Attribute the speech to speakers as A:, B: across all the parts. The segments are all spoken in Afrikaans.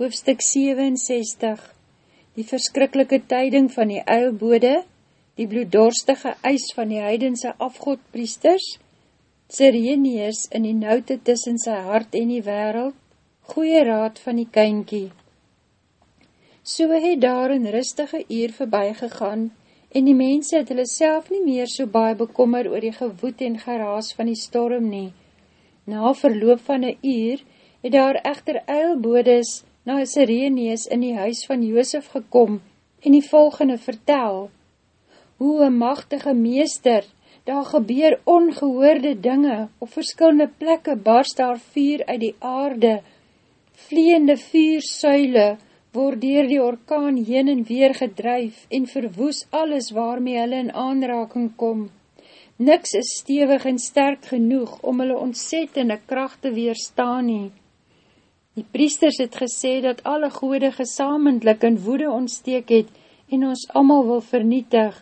A: Hoofstuk 67 Die verskrikkelike tyding van die uilbode, die bloeddorstige eis van die heidense afgodpriesters, Sireneus in die noute tussen sy hart en die wereld, goeie raad van die kynkie. So het daar een rustige uur voorbij gegaan, en die mense het hulle self nie meer so baie bekommer oor die gewoed en geraas van die storm nie. Na verloop van een uur, het daar echter uilbodes na Sireneus in die huis van Joosef gekom en die volgende vertel. Hoe een machtige meester, daar gebeur ongehoorde dinge, op verskillende plekke barst daar vuur uit die aarde, vleende vuursuile, word dier die orkaan heen en weer gedryf en verwoes alles waarmee hulle in aanraking kom. Niks is stevig en sterk genoeg om hulle ontzettende kracht te weerstaan nie. Die priesters het gesê dat alle goede gesamentlik in woede ontsteek het en ons allemaal wil vernietig.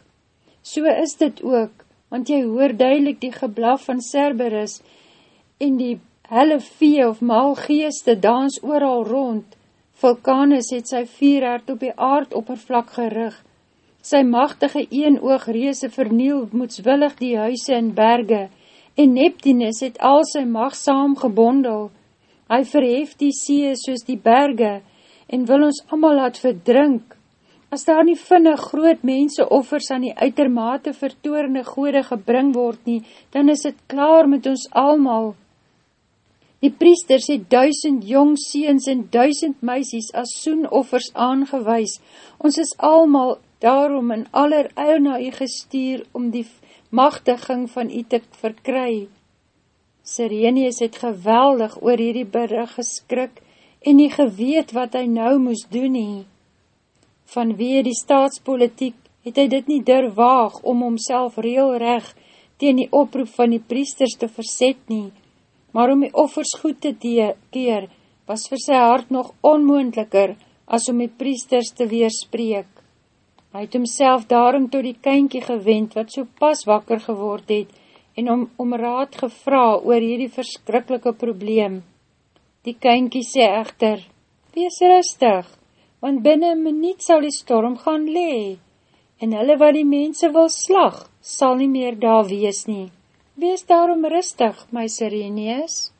A: So is dit ook, want jy hoor duidelik die geblaf van Cerberus en die helle vee of maalgeeste dans ooral rond. Vulkanus het sy vierhart op die aardoppervlak gerig. Sy machtige eenoog reese verniel moedswillig die huise en berge en Neptunus het al sy macht saam gebondel. Hy verhef die see soos die berge en wil ons allemaal laat verdrink. As daar nie vinnig groot mense offers aan die uitermate vertoorne gode gebring word nie, dan is het klaar met ons allemaal. Die priesters het duisend jong seens en duisend meisies as soenoffers aangewys. Ons is allemaal daarom in aller eil na u gestuur om die machtiging van u te verkry. Sirenius het geweldig oor hierdie berig geskrik en nie geweet wat hy nou moes doen nie. Vanweer die staatspolitiek het hy dit nie durwaag om homself reelreg teen die oproep van die priesters te verset nie, maar om die offers goed te keer was vir sy hart nog onmoendliker as om die priesters te weerspreek. Hy het homself daarom tot die kynkie gewend wat so pas wakker geword het en om, om raad gevra oor hierdie verskrikkelike probleem. Die kynkie sê echter, wees rustig, want binnen een minuut sal die storm gaan lee, en hulle wat die mense wil slag, sal nie meer daar wees nie. Wees daarom rustig, my Sireneus.